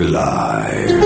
Live.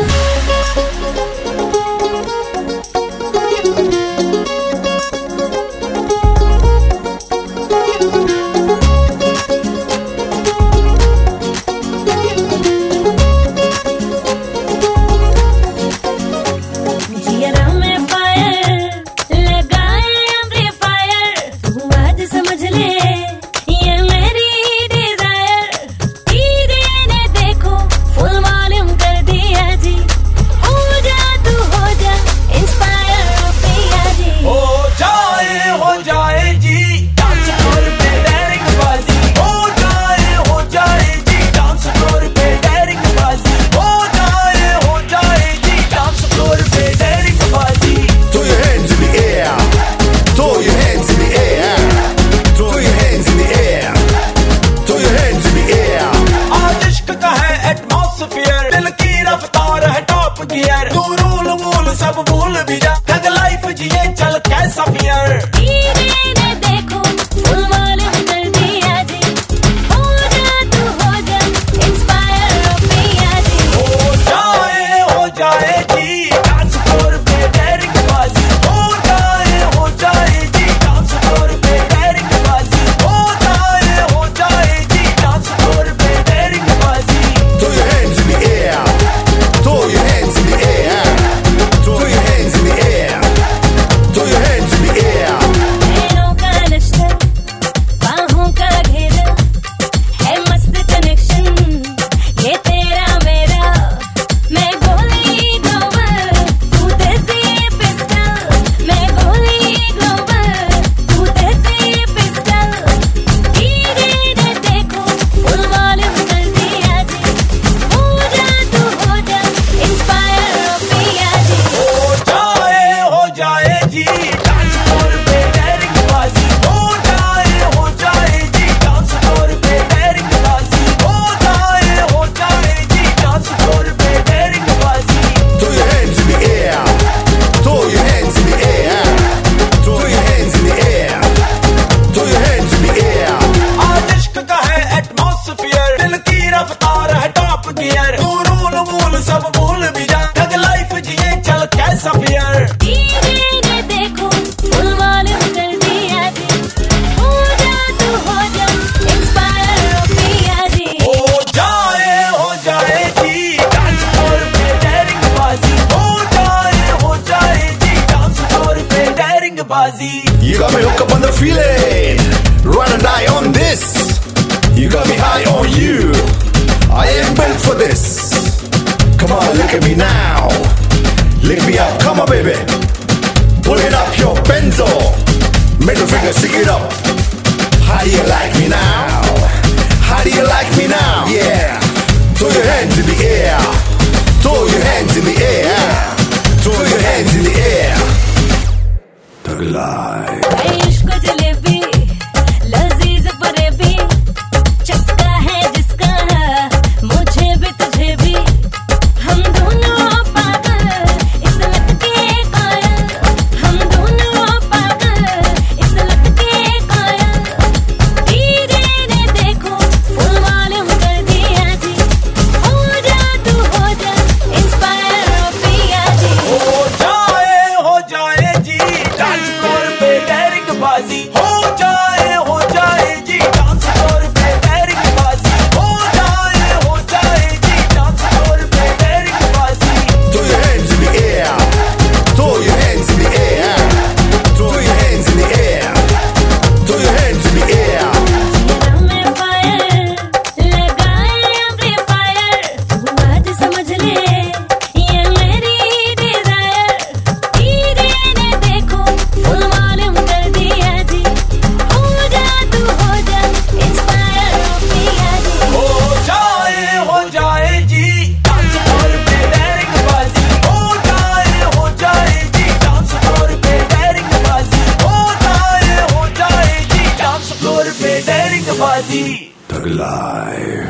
सब भूल भी जा। लाइफ जिए चल कैसा पियर। bazi. You got me hooked up on the feeling. Run and die on this. You got me high on you. I am built for this. Come on, look at me now. Lick me up, come on, baby. Pull it up, your benzo. Middle finger, stick it up. How do you like me now? बाजी हो जा। Tag Live.